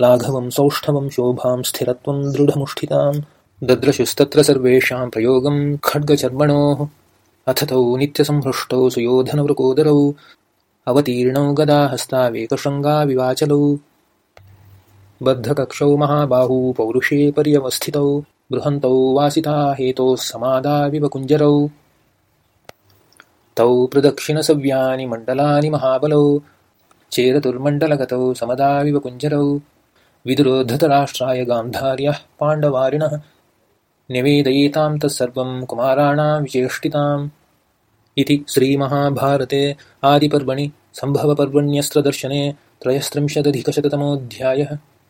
लाघवं सौष्ठवं शोभां स्थिरत्वं दृढमुष्ठितां दद्रशुस्तत्र सर्वेषां प्रयोगं खड्गचर्मणोः। अथ तौ नित्यसंहृष्टौ सुयोधनवृकोदरौ। अवतीर्णौ गदाहस्तावेकशृङ्गाविवाचलौ बद्धकक्षौ महाबाहू पौरुषे पर्यवस्थितौ। बृहन्तौ वासिता हेतोः समादाविव कुञ्जरौ तौ प्रदक्षिणसव्यानि मण्डलानि महाबलौ। चेरतुर्मण्डलगतौ समदाविव कुञ्जरौ विदुरोद्धतराष्ट्राय गान्धार्यः पाण्डवारिणः न्यवेदयेतां तत्सर्वं कुमाराणां विचेष्टिताम् इति श्रीमहाभारते आदिपर्वणि सम्भवपर्वण्यस्त्रदर्शने त्रयस्त्रिंशदधिकशततमोऽध्यायः